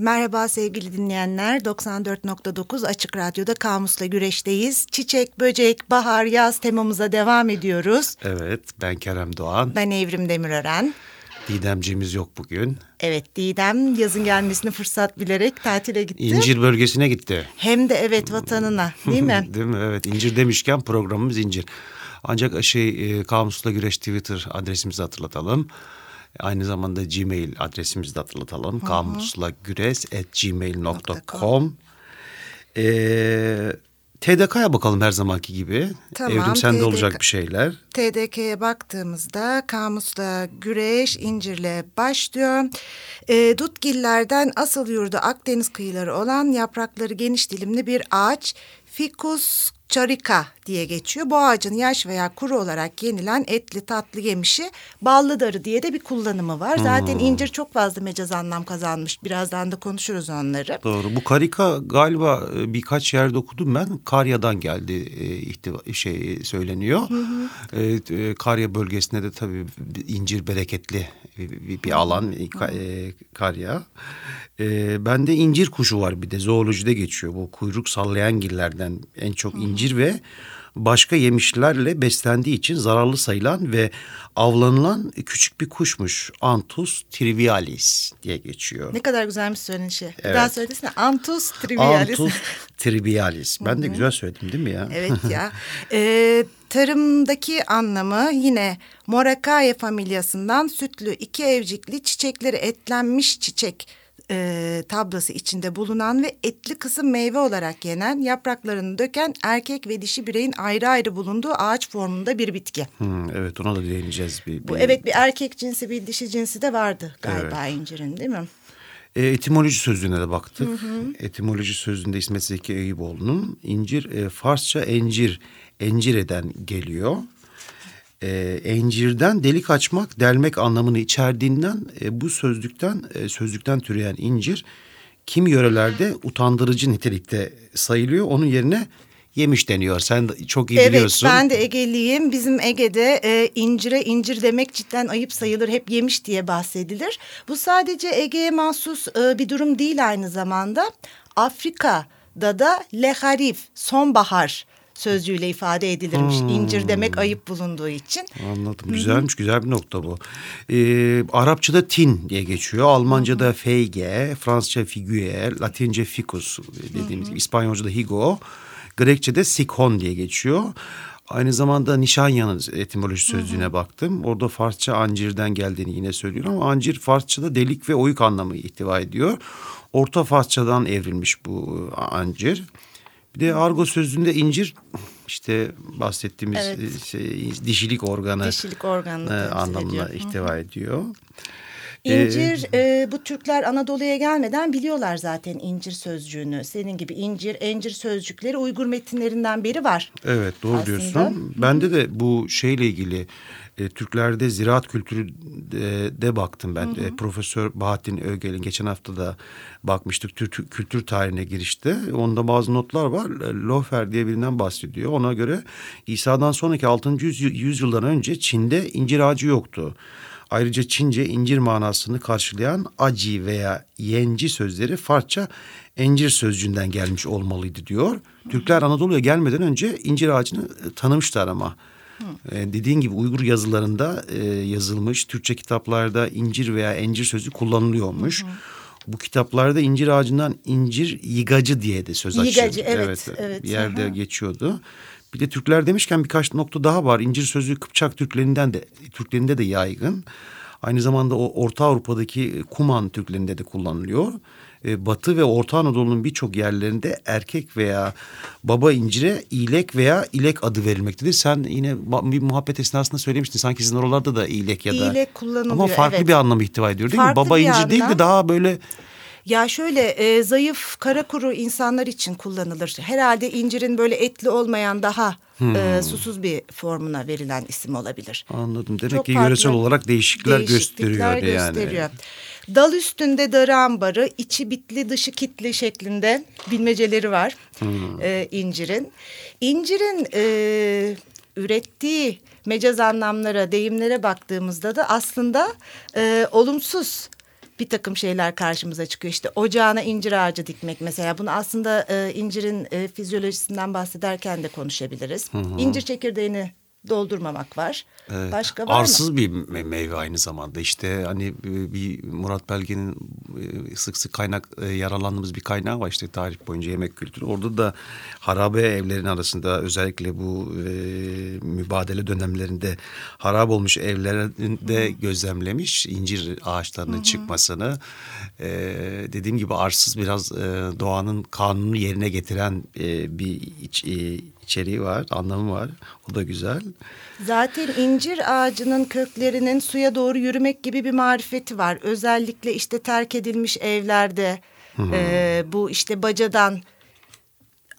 Merhaba sevgili dinleyenler. 94.9 Açık Radyo'da Kamus'la güreşteyiz. Çiçek, böcek, bahar, yaz temamıza devam ediyoruz. Evet, ben Kerem Doğan. Ben Evrim Demirören. Didemciğimiz yok bugün. Evet, Didem yazın gelmesini fırsat bilerek tatile gitti. İncir bölgesine gitti. Hem de evet vatanına değil mi? değil mi? Evet, incir demişken programımız incir. Ancak şey e, Kamus'la Güreş Twitter adresimizi hatırlatalım. Aynı zamanda Gmail adresimizi de hatırlatalım. kamusla.güres.gmail.com Ee, TDK'ya bakalım her zamanki gibi. Tamam, Evrim sende TDK. olacak bir şeyler. TDK'ye baktığımızda kamusla güreş incirle başlıyor. E, Dutgillerden asıl yurdu Akdeniz kıyıları olan yaprakları geniş dilimli bir ağaç Ficus çarika diye geçiyor. Bu ağacın yaş veya kuru olarak yenilen etli tatlı yemişi ballı darı diye de bir kullanımı var. Zaten incir çok fazla mecaz anlam kazanmış. Birazdan da konuşuruz onları. Doğru. Bu karika galiba e, birkaç yerde okudum ben. Karya'dan geldi e, ihtiva, şey söyleniyor. Evet, e, Karya bölgesinde de tabii incir bereketli bir, bir alan e, Ka- e, Karya. E, bende incir kuşu var bir de zoolojide geçiyor. Bu kuyruk sallayan gillerden en çok incir ve başka yemişlerle beslendiği için zararlı sayılan ve avlanılan küçük bir kuşmuş. Antus trivialis diye geçiyor. Ne kadar güzelmiş söylenişi. Evet. daha söylesene. Antus trivialis. Antus trivialis. Ben de güzel söyledim değil mi ya? Evet ya. Ee, tarımdaki anlamı yine Morakaye familyasından sütlü iki evcikli çiçekleri etlenmiş çiçek e, tablası içinde bulunan ve etli kısım meyve olarak yenen yapraklarını döken erkek ve dişi bireyin ayrı ayrı bulunduğu ağaç formunda bir bitki. Hmm, evet ona da değineceğiz. Bir, Bu bir- evet bir erkek cinsi bir dişi cinsi de vardı galiba incirin değil mi? E, etimoloji sözlüğüne de baktık. Etimoloji sözlüğünde İsmet Zeki Eyüboğlu'nun incir e, Farsça encir, encireden geliyor. E, encirden delik açmak, delmek anlamını içerdiğinden e, bu sözlükten e, sözlükten türeyen incir kimi yörelerde utandırıcı nitelikte sayılıyor. Onun yerine yemiş deniyor. Sen de çok iyi biliyorsun. Evet ben de Ege'liyim. Bizim Ege'de e, incire incir demek cidden ayıp sayılır. Hep yemiş diye bahsedilir. Bu sadece Ege'ye mahsus e, bir durum değil aynı zamanda. Afrika'da da leharif, sonbahar sözcüğüyle ifade edilirmiş. İncir demek ayıp bulunduğu için. Anladım. Güzelmiş. Güzel bir nokta bu. Ee, Arapçada tin diye geçiyor. Almanca'da feige, Fransızca figüe, Latince ficus dediğimiz gibi. İspanyolca'da higo, Grekçe'de sikon diye geçiyor. Aynı zamanda Nişanyan'ın etimoloji sözlüğüne baktım. Orada Farsça ancirden geldiğini yine söylüyor ama ancir Farsçada delik ve oyuk anlamı ihtiva ediyor. Orta Farsçadan evrilmiş bu ancir. Bir de argo sözlüğünde incir işte bahsettiğimiz Evet. e, şey, dişilik organı Dişilik organını e, anlamına ediyor. İhtiva ediyor. İncir e, bu Türkler Anadolu'ya gelmeden biliyorlar zaten incir sözcüğünü. Senin gibi incir, encir sözcükleri Uygur metinlerinden beri var. Evet doğru Aslında. diyorsun. Bende de bu şeyle ilgili e, Türklerde ziraat kültürü de, de baktım ben. E, Profesör Bahattin Ögel'in geçen hafta da bakmıştık Türk kültür tarihine girişte. Onda bazı notlar var. E, Lofer diye birinden bahsediyor. Ona göre İsa'dan sonraki 6. yüzy- yüzyıldan önce Çin'de incir ağacı yoktu. Ayrıca Çince incir manasını karşılayan aci veya yenci sözleri Farsça encir sözcüğünden gelmiş olmalıydı diyor. Türkler Anadolu'ya gelmeden önce incir ağacını e, tanımışlar ama. E, dediğin gibi Uygur yazılarında e, yazılmış Türkçe kitaplarda incir veya encir sözü kullanılıyormuş. Bu kitaplarda incir ağacından incir yigacı diye de söz açıyor. Yigacı, evet, evet, Bir yerde aha. geçiyordu. Bir de Türkler demişken birkaç nokta daha var. İncir sözü Kıpçak Türklerinden de Türklerinde de yaygın. Aynı zamanda o Orta Avrupa'daki Kuman Türklerinde de kullanılıyor. E, Batı ve Orta Anadolu'nun birçok yerlerinde erkek veya baba incire ilek veya ilek adı verilmektedir. Sen yine bir muhabbet esnasında söylemiştin. Sanki sizin oralarda da ilek ya da... İlek kullanılıyor, Ama farklı evet. bir anlam ihtiva ediyor değil Farklı mi? Baba incir değil de anlam. daha böyle... Ya şöyle e, zayıf kara kuru insanlar için kullanılır. Herhalde incirin böyle etli olmayan daha e, susuz bir formuna verilen isim olabilir. Anladım. Demek Çok ki yöresel olarak değişiklikler, değişiklikler gösteriyor yani. gösteriyor. Dal üstünde darı ambarı, içi bitli dışı kitli şeklinde bilmeceleri var e, incirin. İncirin e, ürettiği mecaz anlamlara, deyimlere baktığımızda da aslında e, olumsuz bir takım şeyler karşımıza çıkıyor. İşte ocağına incir ağacı dikmek mesela. Bunu aslında e, incirin e, fizyolojisinden bahsederken de konuşabiliriz. Hı hı. İncir çekirdeğini doldurmamak var. Evet. Başka var Arsız mı? bir meyve aynı zamanda. İşte hani e, bir Murat Belge'nin e, sık sık kaynak e, yaralandığımız bir kaynağı var işte tarih boyunca yemek kültürü. Orada da harabe evlerin arasında özellikle bu e, mübadele dönemlerinde harap olmuş evlerinde Hı. gözlemlemiş incir ağaçlarının Hı. çıkmasını. E, dediğim gibi arsız biraz e, doğanın kanunu yerine getiren e, bir iç, e, içeriği var, anlamı var. O da güzel. Zaten incir ağacının köklerinin suya doğru yürümek gibi bir marifeti var. Özellikle işte terk edilmiş evlerde e, bu işte bacadan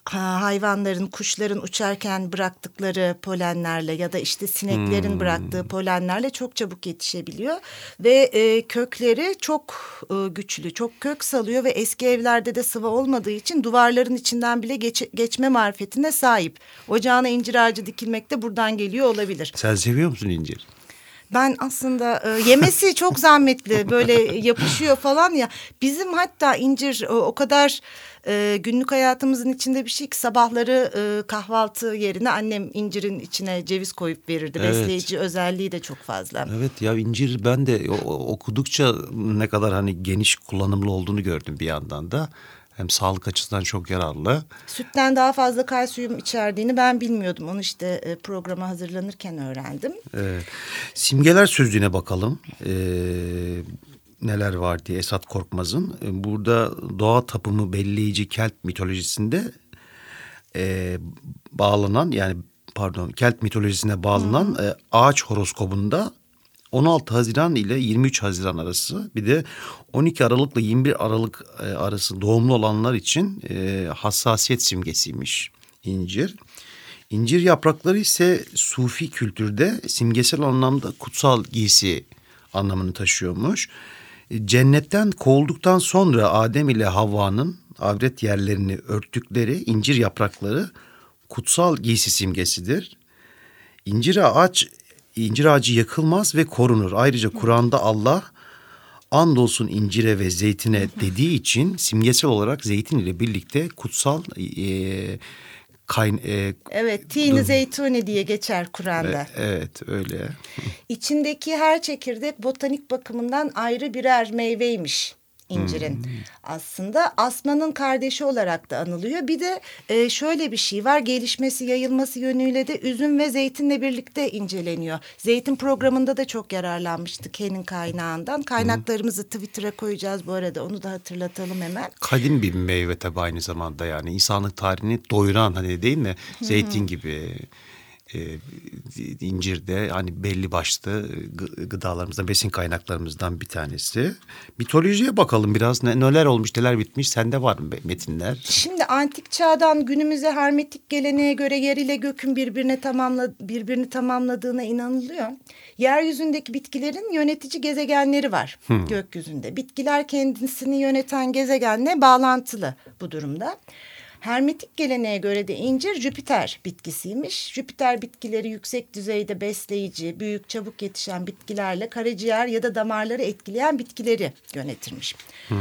hayvanların, kuşların uçarken bıraktıkları polenlerle ya da işte sineklerin hmm. bıraktığı polenlerle çok çabuk yetişebiliyor. Ve e, kökleri çok e, güçlü, çok kök salıyor ve eski evlerde de sıvı olmadığı için duvarların içinden bile geç, geçme marifetine sahip. Ocağına incir ağacı dikilmek de buradan geliyor olabilir. Sen seviyor musun incir? Ben aslında e, yemesi çok zahmetli böyle yapışıyor falan ya. Bizim hatta incir o, o kadar e, günlük hayatımızın içinde bir şey ki sabahları e, kahvaltı yerine annem incirin içine ceviz koyup verirdi. Evet. Besleyici özelliği de çok fazla. Evet ya incir ben de okudukça ne kadar hani geniş kullanımlı olduğunu gördüm bir yandan da. Hem sağlık açısından çok yararlı. Sütten daha fazla kalsiyum içerdiğini ben bilmiyordum. Onu işte e, programa hazırlanırken öğrendim. Evet. Simgeler sözlüğüne bakalım. Ee, neler var diye Esat Korkmaz'ın. E, burada doğa tapımı belleyici Kelt mitolojisinde e, bağlanan yani pardon Kelt mitolojisine bağlanan e, ağaç horoskobunda 16 Haziran ile 23 Haziran arası bir de 12 Aralık ile 21 Aralık e, arası doğumlu olanlar için e, hassasiyet simgesiymiş incir. İncir yaprakları ise Sufi kültürde simgesel anlamda kutsal giysi anlamını taşıyormuş. Cennetten kovulduktan sonra Adem ile Havva'nın avret yerlerini örttükleri incir yaprakları kutsal giysi simgesidir. İncir ağaç incir ağacı yakılmaz ve korunur. Ayrıca Kur'an'da Allah andolsun incire ve zeytine dediği için simgesel olarak zeytin ile birlikte kutsal e, kayn e, Evet, tini zeytuni diye geçer Kur'an'da. E, evet, öyle. İçindeki her çekirdek botanik bakımından ayrı birer meyveymiş incirin hmm. aslında asmanın kardeşi olarak da anılıyor. Bir de e, şöyle bir şey var gelişmesi yayılması yönüyle de üzüm ve zeytinle birlikte inceleniyor. Zeytin programında da çok yararlanmıştık Ken'in kaynağından. Kaynaklarımızı Twitter'a koyacağız bu arada onu da hatırlatalım hemen. Kadim bir meyve tabi aynı zamanda yani insanlık tarihini doyuran hani değil mi? Zeytin gibi e, incir de hani belli başlı gıdalarımızdan, besin kaynaklarımızdan bir tanesi. Mitolojiye bakalım biraz ne, neler olmuş, neler bitmiş. Sende var mı metinler? Şimdi antik çağdan günümüze hermetik geleneğe göre yer ile gökün birbirine tamamla, birbirini tamamladığına inanılıyor. Yeryüzündeki bitkilerin yönetici gezegenleri var hmm. gökyüzünde. Bitkiler kendisini yöneten gezegenle bağlantılı bu durumda. Hermetik geleneğe göre de incir Jüpiter bitkisiymiş. Jüpiter bitkileri yüksek düzeyde besleyici, büyük çabuk yetişen bitkilerle karaciğer ya da damarları etkileyen bitkileri yönetirmiş. Hmm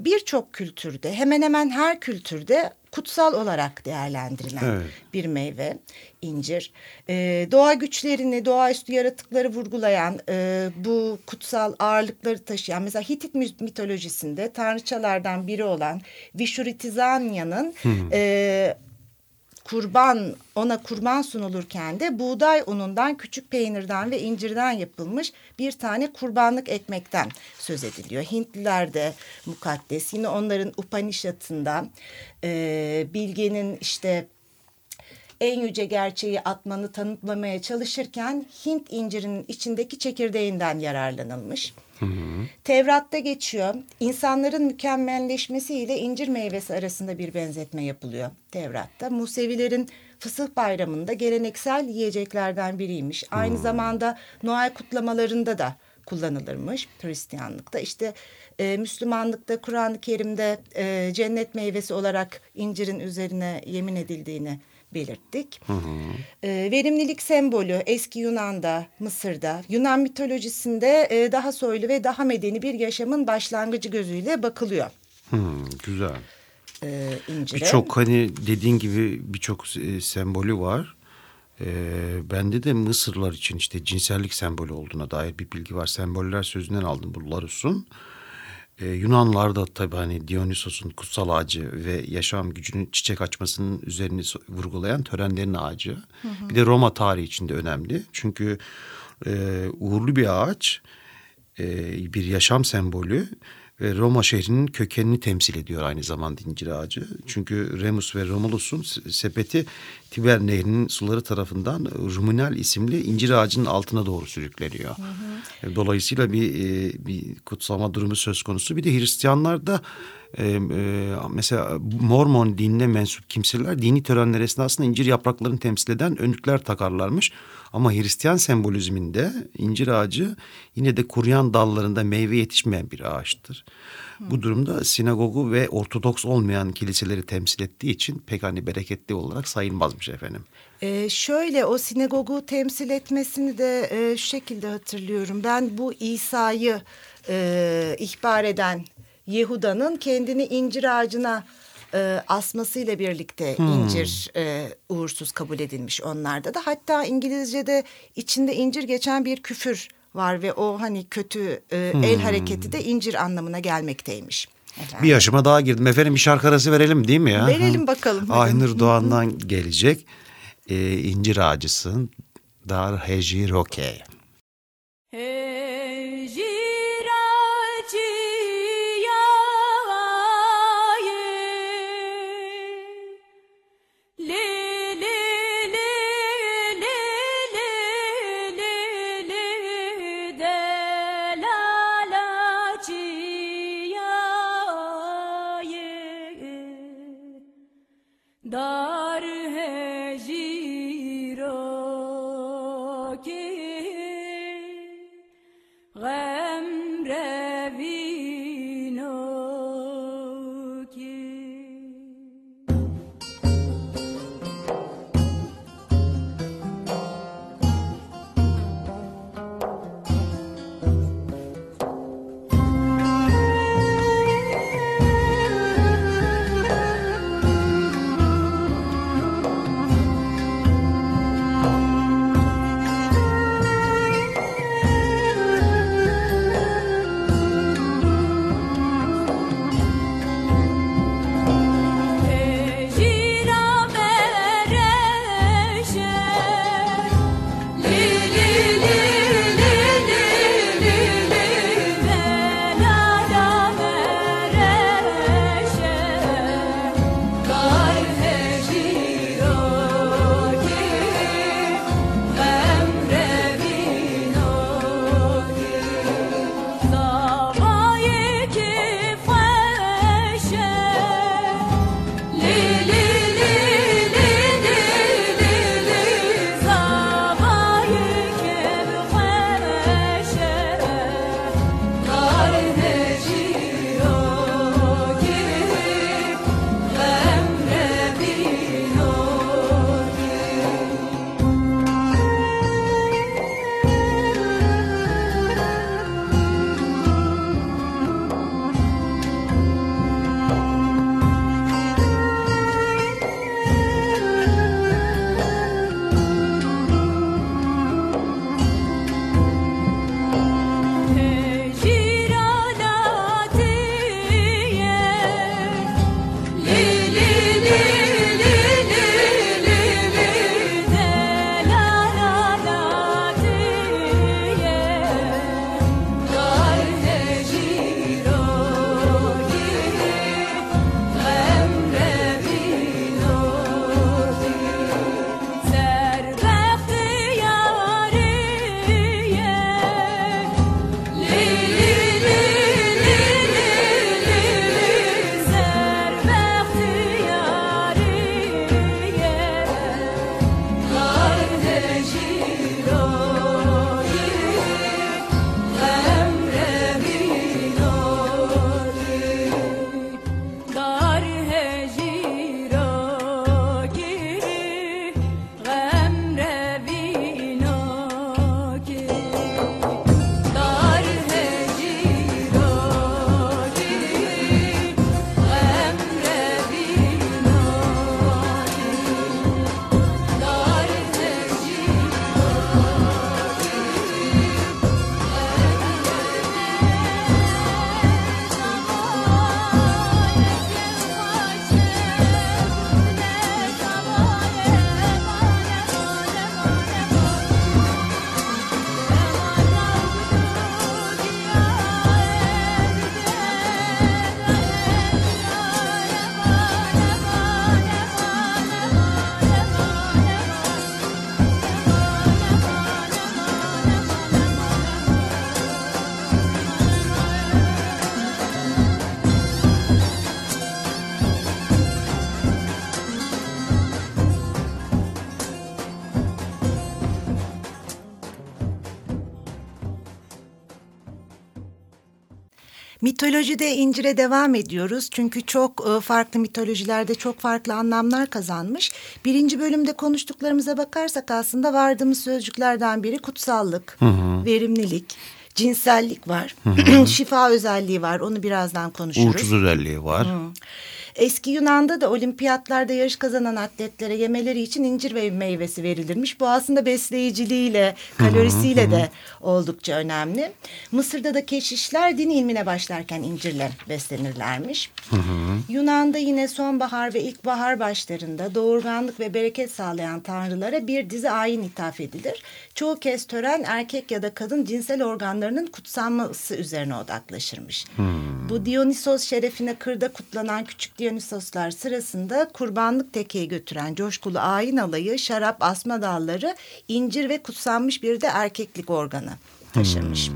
birçok kültürde hemen hemen her kültürde kutsal olarak değerlendirilen evet. bir meyve incir. Ee, doğa güçlerini, doğaüstü yaratıkları vurgulayan e, bu kutsal ağırlıkları taşıyan mesela Hitit mitolojisinde tanrıçalardan biri olan Vishuritizanya'nın hmm. e, kurban ona kurban sunulurken de buğday unundan, küçük peynirden ve incirden yapılmış bir tane kurbanlık ekmekten söz ediliyor. Hintliler de mukaddes. Yine onların Upanishad'ında e, bilgenin işte en yüce gerçeği atmanı tanıtlamaya çalışırken Hint incirinin içindeki çekirdeğinden yararlanılmış. Hı hı. Tevrat'ta geçiyor. İnsanların mükemmelleşmesiyle incir meyvesi arasında bir benzetme yapılıyor Tevrat'ta. Musevilerin Fısıh Bayramı'nda geleneksel yiyeceklerden biriymiş. Aynı hmm. zamanda Noel kutlamalarında da kullanılırmış Hristiyanlıkta. İşte e, Müslümanlıkta Kur'an-ı Kerim'de e, cennet meyvesi olarak incirin üzerine yemin edildiğini belirttik. Hı hı. E, verimlilik sembolü eski Yunan'da, Mısır'da, Yunan mitolojisinde e, daha soylu ve daha medeni bir yaşamın başlangıcı gözüyle bakılıyor. Hmm, güzel. İncire. Birçok hani dediğin gibi birçok e, sembolü var. Ee, bende de Mısırlar için işte cinsellik sembolü olduğuna dair bir bilgi var. Semboller sözünden aldım bu Larus'un. Ee, Yunanlarda tabii hani Dionysos'un kutsal ağacı ve yaşam gücünün çiçek açmasının üzerini vurgulayan törenlerin ağacı. Hı hı. Bir de Roma tarihi için de önemli. Çünkü e, uğurlu bir ağaç, e, bir yaşam sembolü ve Roma şehrinin kökenini temsil ediyor aynı zamanda incir ağacı. Çünkü Remus ve Romulus'un sepeti Tiber Nehri'nin suları tarafından Ruminal isimli incir ağacının altına doğru sürükleniyor. Hı hı. Dolayısıyla bir, e, bir kutsama durumu söz konusu. Bir de Hristiyanlar da e, e, mesela Mormon dinine mensup kimseler dini törenler esnasında incir yapraklarını temsil eden önlükler takarlarmış. Ama Hristiyan sembolizminde incir ağacı yine de kuruyan dallarında meyve yetişmeyen bir ağaçtır. Bu durumda sinagogu ve ortodoks olmayan kiliseleri temsil ettiği için pek hani bereketli olarak sayılmazmış efendim. Ee, şöyle o sinagogu temsil etmesini de e, şu şekilde hatırlıyorum. Ben bu İsa'yı e, ihbar eden Yehuda'nın kendini incir ağacına e, asmasıyla birlikte hmm. incir e, uğursuz kabul edilmiş onlarda da. Hatta İngilizce'de içinde incir geçen bir küfür var ve o hani kötü e, hmm. el hareketi de incir anlamına gelmekteymiş. Efendim. Bir yaşıma daha girdim. Efendim bir şarkı arası verelim değil mi ya? Verelim bakalım. Aynur Doğan'dan gelecek. Ee, incir ağacısın. Dar Heci Roke. Okay. Mitolojide incire devam ediyoruz. Çünkü çok e, farklı mitolojilerde çok farklı anlamlar kazanmış. Birinci bölümde konuştuklarımıza bakarsak aslında vardığımız sözcüklerden biri kutsallık, verimlilik, cinsellik var. Şifa özelliği var. Onu birazdan konuşuruz. Uğursuz özelliği var. Eski Yunan'da da olimpiyatlarda yarış kazanan atletlere yemeleri için incir ve meyvesi verilirmiş. Bu aslında besleyiciliğiyle, kalorisiyle de oldukça önemli. Mısır'da da keşişler din ilmine başlarken incirle beslenirlermiş. Yunan'da yine sonbahar ve ilkbahar başlarında doğurganlık ve bereket sağlayan tanrılara bir dizi ayin ithaf edilir. Çoğu kez tören erkek ya da kadın cinsel organlarının kutsanması üzerine odaklaşırmış. Bu Dionysos şerefine kırda kutlanan küçük Dionysoslar sırasında kurbanlık tekeyi götüren coşkulu ayin alayı, şarap, asma dalları, incir ve kutsanmış bir de erkeklik organı taşırmış.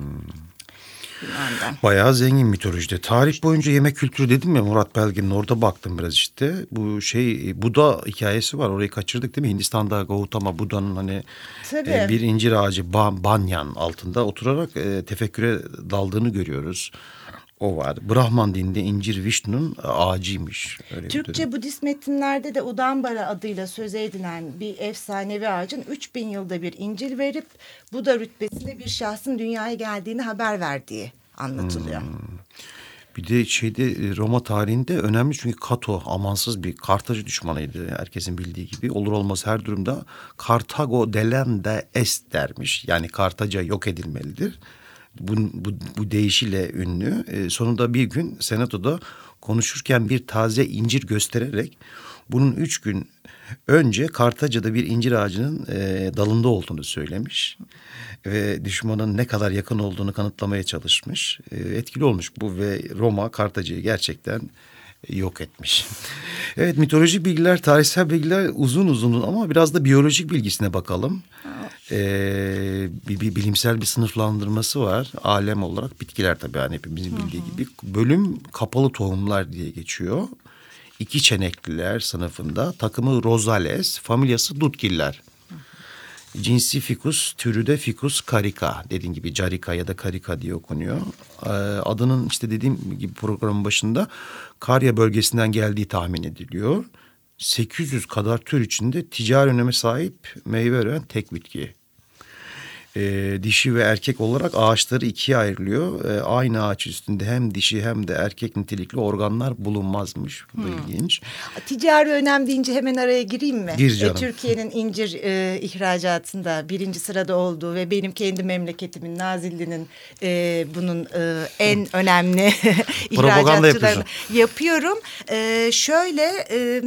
Yunan'da. Bayağı zengin mitolojide. Tarih boyunca yemek kültürü dedim ya Murat Belge'nin orada baktım biraz işte. Bu şey Buda hikayesi var orayı kaçırdık değil mi? Hindistan'da Gautama Buda'nın hani e, bir incir ağacı ba- banyan altında oturarak e, tefekküre daldığını görüyoruz. O var. Brahman dininde incir Vishnu'nun ağacıymış. Öyle. Türkçe Budist metinlerde de Udambara adıyla söz edilen bir efsanevi ağacın 3000 yılda bir incil verip Buda rütbesinde bir şahsın dünyaya geldiğini haber verdiği anlatılıyor. Hmm. Bir de şeyde e, Roma tarihinde önemli çünkü Kato amansız bir Kartaca düşmanıydı herkesin bildiği gibi. Olur olmaz her durumda Kartago delende est dermiş. Yani Kartaca yok edilmelidir. Bu, bu, bu deyişiyle ünlü. E, sonunda bir gün senatoda konuşurken bir taze incir göstererek bunun üç gün önce Kartaca'da bir incir ağacının e, dalında olduğunu söylemiş. Ve düşmanın ne kadar yakın olduğunu kanıtlamaya çalışmış. E, etkili olmuş bu ve Roma Kartaca'yı gerçekten yok etmiş. Evet mitolojik bilgiler, tarihsel bilgiler uzun uzun ama biraz da biyolojik bilgisine bakalım. Ee, bir, bir bilimsel bir sınıflandırması var. Alem olarak bitkiler tabii hani hepimizin bildiği gibi. Bölüm kapalı tohumlar diye geçiyor. İki çenekliler sınıfında takımı Rosales, familyası Dutgiller. Cinsi Ficus, türü de Ficus carica. Dediğim gibi carica ya da carica diye okunuyor. Ee, adının işte dediğim gibi programın başında Karya bölgesinden geldiği tahmin ediliyor. 800 kadar tür içinde ticari öneme sahip meyve veren tek bitki. Ee, dişi ve erkek olarak ağaçları ikiye ayrılıyor. Ee, aynı ağaç üstünde hem dişi hem de erkek nitelikli organlar bulunmazmış. Bu ilginç. Ticari önem deyince hemen araya gireyim mi? Gir canım. E, Türkiye'nin incir e, ihracatında birinci sırada olduğu ve benim kendi memleketimin Nazilli'nin e, bunun e, en önemli ihracatçılarını yapıyorum. E, şöyle... E,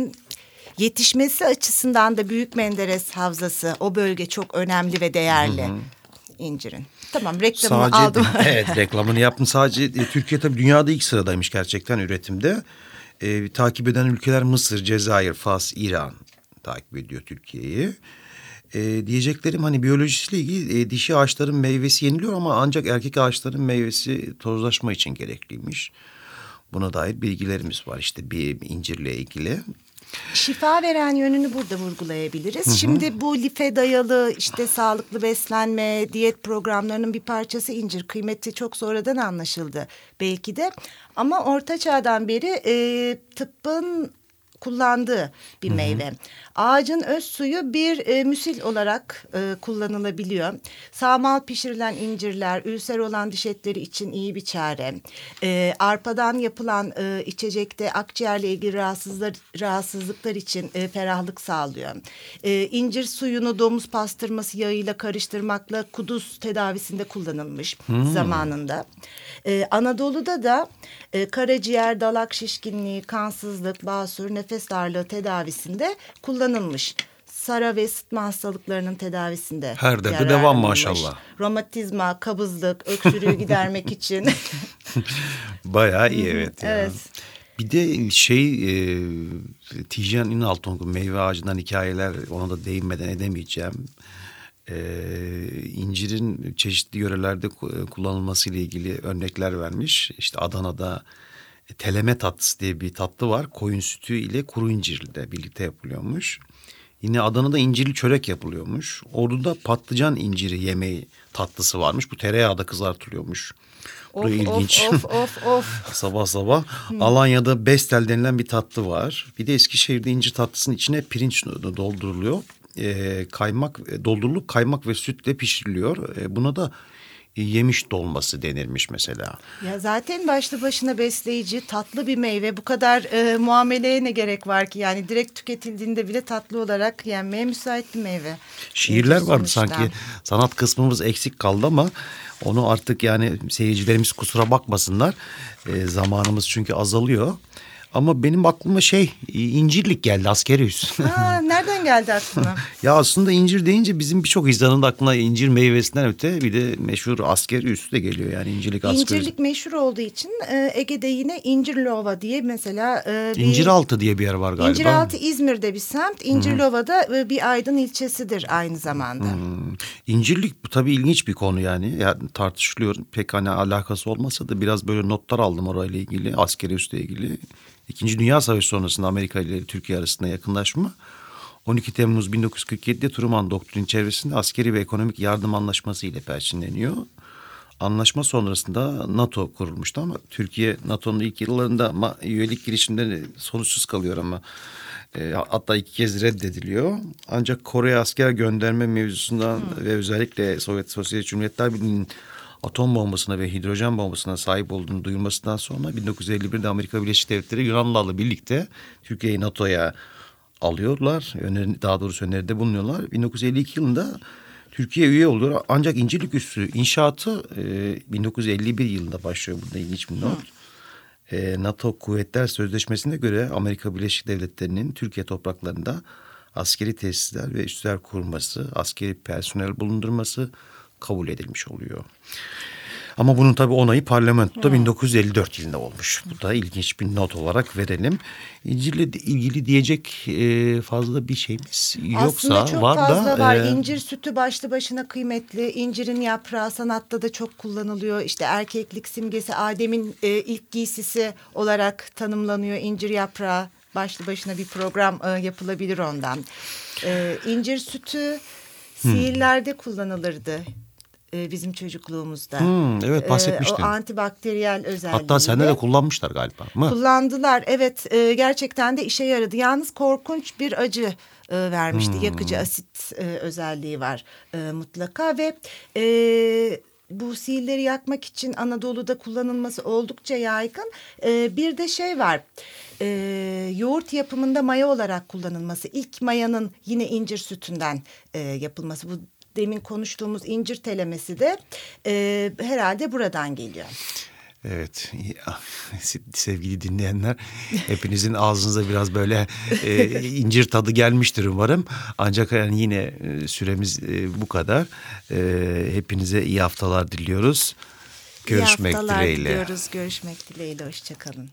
Yetişmesi açısından da Büyük Menderes Havzası o bölge çok önemli ve değerli incirin. Tamam reklamımı Sadece aldım. evet reklamını yaptım. Sadece e, Türkiye tabii dünyada ilk sıradaymış gerçekten üretimde. E, takip eden ülkeler Mısır, Cezayir, Fas, İran takip ediyor Türkiye'yi. E, diyeceklerim hani biyolojisiyle ilgili e, dişi ağaçların meyvesi yeniliyor ama ancak erkek ağaçların meyvesi tozlaşma için gerekliymiş. Buna dair bilgilerimiz var işte bir incirle ilgili. Şifa veren yönünü burada vurgulayabiliriz. Şimdi bu life dayalı işte sağlıklı beslenme, diyet programlarının bir parçası incir. Kıymeti çok sonradan anlaşıldı belki de. Ama orta çağdan beri e, tıbbın kullandığı bir meyve. Ağacın öz suyu bir e, müsil olarak e, kullanılabiliyor. Sağmal pişirilen incirler, ülser olan diş etleri için iyi bir çare. E, arpadan yapılan e, içecekte akciğerle ilgili rahatsızlar, rahatsızlıklar için e, ferahlık sağlıyor. E, incir suyunu domuz pastırması yağıyla karıştırmakla kuduz tedavisinde kullanılmış zamanında. E, Anadolu'da da e, karaciğer, dalak şişkinliği, kansızlık, basur, nefes darlığı tedavisinde kullanılmış. Sara ve sıtma hastalıklarının tedavisinde. Her derde devam maşallah. Romatizma, kabızlık, öksürüğü gidermek için. Bayağı iyi evet. ya. Evet. Bir de şey e, Tijan İnaltong meyve ağacından hikayeler ona da değinmeden edemeyeceğim. E, incirin çeşitli yörelerde ku- kullanılması ile ilgili örnekler vermiş. İşte Adana'da teleme tatlısı diye bir tatlı var. Koyun sütü ile kuru incirle birlikte yapılıyormuş. Yine Adana'da incirli çörek yapılıyormuş. Ordu'da patlıcan inciri yemeği tatlısı varmış. Bu tereyağda kızartılıyormuş. Of, Bu da ilginç. Of of of. sabah sabah. Alanya'da bestel denilen bir tatlı var. Bir de Eskişehir'de incir tatlısının içine pirinç dolduruluyor. Ee, kaymak e, doldurulup kaymak ve sütle pişiriliyor. Ee, buna da yemiş dolması denirmiş mesela. Ya zaten başlı başına besleyici, tatlı bir meyve. Bu kadar e, muameleye ne gerek var ki? Yani direkt tüketildiğinde bile tatlı olarak yenmeye müsait bir meyve. Şiirler İncir vardı sonuçta. sanki. Sanat kısmımız eksik kaldı ama onu artık yani seyircilerimiz kusura bakmasınlar. Ee, zamanımız çünkü azalıyor. Ama benim aklıma şey incirlik geldi askeri üs. Aa, nereden geldi aklına? ya aslında incir deyince bizim birçok insanın aklına incir meyvesinden öte bir de meşhur askeri üstü de geliyor yani incirlik askeri. İncirlik meşhur olduğu için e, Ege'de yine İncirlova diye mesela e, bir... İnciraltı diye bir yer var galiba. İnciraltı İzmir'de bir semt. İncirlova'da e, bir Aydın ilçesidir aynı zamanda. Hmm. İncirlik bu tabii ilginç bir konu yani. Ya tartışılıyor. Pek hani alakası olmasa da biraz böyle notlar aldım orayla ilgili. Askeri üsle ilgili. İkinci Dünya Savaşı sonrasında Amerika ile Türkiye arasında yakınlaşma. 12 Temmuz 1947'de Truman Doktrini çevresinde askeri ve ekonomik yardım anlaşması ile perçinleniyor. Anlaşma sonrasında NATO kurulmuştu ama Türkiye NATO'nun ilk yıllarında üyelik girişiminde sonuçsuz kalıyor ama e, hatta iki kez reddediliyor. Ancak Kore'ye asker gönderme mevzusundan ve özellikle Sovyet Sosyalist Cumhuriyetler Birliği'nin atom bombasına ve hidrojen bombasına sahip olduğunu duyurmasından sonra 1951'de Amerika Birleşik Devletleri Yunanlılarla birlikte Türkiye'yi NATO'ya alıyorlar. Öneri, daha doğrusu öneride bulunuyorlar. 1952 yılında Türkiye üye oluyor. Ancak İncirlik Üssü inşaatı e, 1951 yılında başlıyor. Burada ilginç bir not. E, NATO Kuvvetler Sözleşmesi'ne göre Amerika Birleşik Devletleri'nin Türkiye topraklarında askeri tesisler ve üsler kurması, askeri personel bulundurması kabul edilmiş oluyor. Ama bunun tabii onayı parlamentoda 1954 yılında olmuş. Bu da ilginç bir not olarak verelim. İncirle ilgili diyecek e, fazla bir şeyimiz yoksa Aslında çok var fazla da. var. e, İncir sütü başlı başına kıymetli. İncirin yaprağı sanatta da çok kullanılıyor. İşte erkeklik simgesi Adem'in e, ilk giysisi olarak tanımlanıyor incir yaprağı. Başlı başına bir program yapılabilir ondan. İncir sütü sihirlerde kullanılırdı. E, Bizim çocukluğumuzda. Hmm, evet, E, bahsetmiştin. o antibakteriyel özelliği. hatta sende de kullanmışlar galiba mı? Kullandılar evet e, gerçekten de işe yaradı. Yalnız korkunç bir acı e, vermişti. Yakıcı asit e, özelliği var e, mutlaka ve e, bu sihirleri yakmak için Anadolu'da kullanılması oldukça yaygın. E, bir de şey var e, yoğurt yapımında maya olarak kullanılması. İlk mayanın yine incir sütünden e, yapılması. Bu demin konuştuğumuz incir telemesi de e, herhalde buradan geliyor. Evet sevgili dinleyenler hepinizin ağzınıza biraz böyle e, incir tadı gelmiştir umarım. Ancak yani yine e, süremiz e, bu kadar. E, hepinize iyi haftalar diliyoruz. Görüşmek İyi haftalar dileğiyle. diliyoruz. Görüşmek dileğiyle. Hoşçakalın.